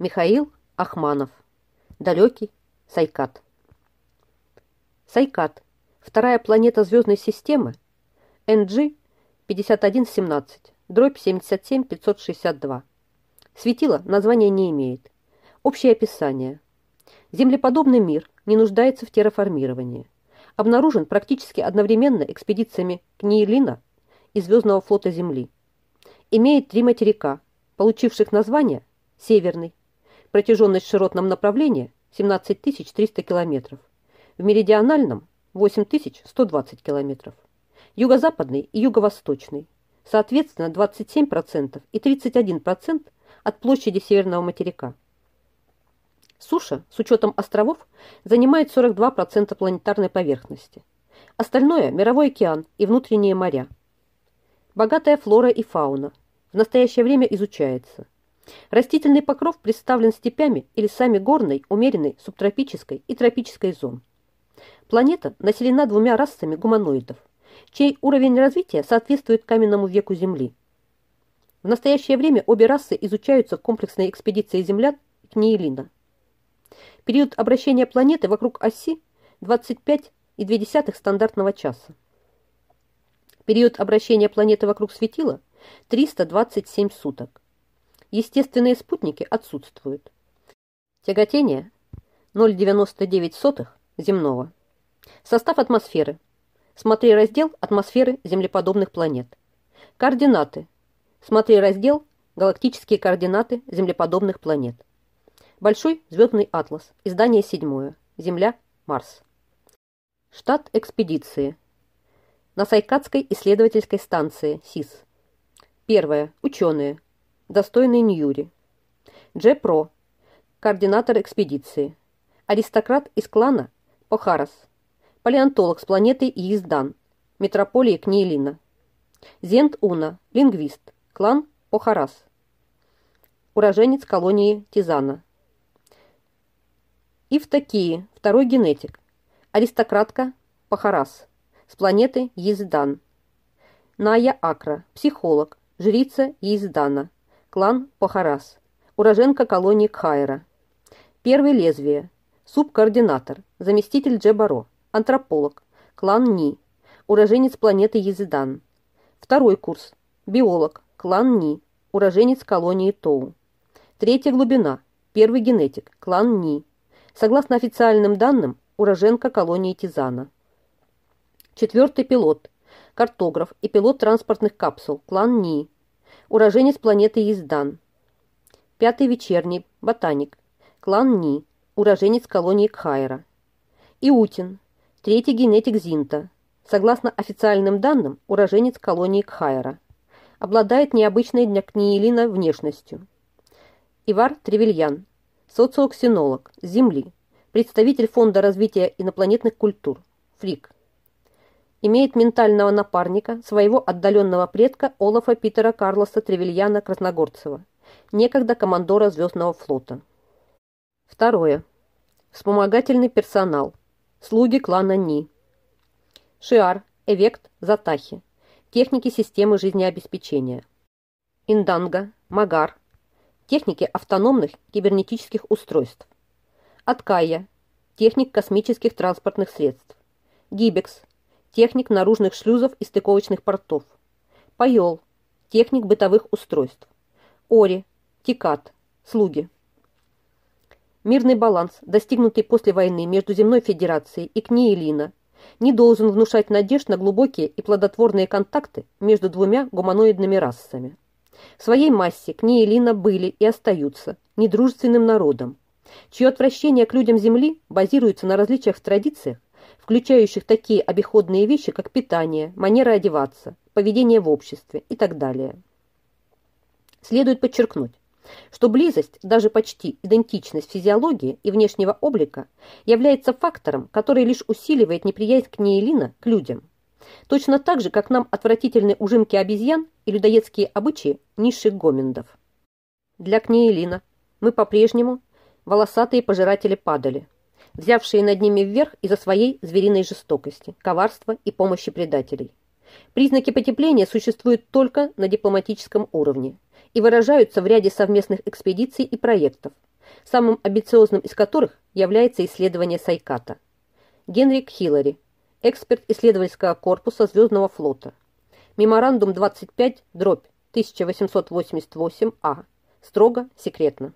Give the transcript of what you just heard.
Михаил Ахманов. Далекий Сайкат. Сайкат. Вторая планета звездной системы. NG 5117. Дробь 77562. Светило названия не имеет. Общее описание. Землеподобный мир не нуждается в терраформировании. Обнаружен практически одновременно экспедициями Книелина и Звездного флота Земли. Имеет три материка, получивших название Северный, протяженность в широтном направлении 17 300 километров, в меридиональном 8120 километров, юго-западный и юго-восточный, соответственно 27% и 31% от площади Северного материка. Суша, с учетом островов, занимает 42% планетарной поверхности. Остальное – мировой океан и внутренние моря. Богатая флора и фауна. В настоящее время изучается – Растительный покров представлен степями и лесами горной, умеренной, субтропической и тропической зон. Планета населена двумя расами гуманоидов, чей уровень развития соответствует каменному веку Земли. В настоящее время обе расы изучаются в комплексной экспедиции землян к Нейлина. Период обращения планеты вокруг оси 25,2 стандартного часа. Период обращения планеты вокруг светила 327 суток. Естественные спутники отсутствуют. Тяготение 0,99 земного. Состав атмосферы. Смотри раздел «Атмосферы землеподобных планет». Координаты. Смотри раздел «Галактические координаты землеподобных планет». Большой звездный атлас. Издание седьмое. Земля, Марс. Штат экспедиции. На Сайкадской исследовательской станции СИС. Первое. Ученые достойный Ньюри. Дже Про, координатор экспедиции. Аристократ из клана Похарас. Палеонтолог с планеты Ииздан, метрополии Книелина. Зент Уна, лингвист, клан Похарас. Уроженец колонии Тизана. Ивтакии, второй генетик. Аристократка Пахарас с планеты Ездан. Ная Акра, психолог, жрица Ездана клан Пахарас, уроженка колонии Кхайра. Первый лезвие, субкоординатор, заместитель Джебаро, антрополог, клан Ни, уроженец планеты Езидан. Второй курс, биолог, клан Ни, уроженец колонии Тоу. Третья глубина, первый генетик, клан Ни. Согласно официальным данным, уроженка колонии Тизана. Четвертый пилот, картограф и пилот транспортных капсул, клан Ни уроженец планеты Ездан. Пятый вечерний, ботаник, клан Ни, уроженец колонии Кхайра. Иутин, третий генетик Зинта, согласно официальным данным, уроженец колонии Кхайра. Обладает необычной для Книелина внешностью. Ивар Тревельян, социоксенолог, Земли, представитель Фонда развития инопланетных культур, ФРИК имеет ментального напарника, своего отдаленного предка Олафа Питера Карлоса Тревельяна Красногорцева, некогда командора Звездного флота. Второе. Вспомогательный персонал. Слуги клана Ни. Шиар, Эвект, Затахи. Техники системы жизнеобеспечения. Инданга, Магар. Техники автономных кибернетических устройств. Аткая. Техник космических транспортных средств. Гибекс техник наружных шлюзов и стыковочных портов. Пайол, техник бытовых устройств. Ори, Тикат, слуги. Мирный баланс, достигнутый после войны между Земной Федерацией и Книелина, не должен внушать надежд на глубокие и плодотворные контакты между двумя гуманоидными расами. В своей массе Книелина были и остаются недружественным народом, чье отвращение к людям Земли базируется на различиях в традициях включающих такие обиходные вещи, как питание, манера одеваться, поведение в обществе и так далее. Следует подчеркнуть, что близость, даже почти идентичность физиологии и внешнего облика является фактором, который лишь усиливает неприязнь к Нейлина к людям. Точно так же, как нам отвратительны ужимки обезьян и людоедские обычаи низших гоминдов. Для Кнеелина мы по-прежнему волосатые пожиратели падали – взявшие над ними вверх из-за своей звериной жестокости, коварства и помощи предателей. Признаки потепления существуют только на дипломатическом уровне и выражаются в ряде совместных экспедиций и проектов, самым амбициозным из которых является исследование Сайката. Генрик Хиллари, эксперт исследовательского корпуса Звездного флота. Меморандум 25, дробь 1888А. А. Строго секретно.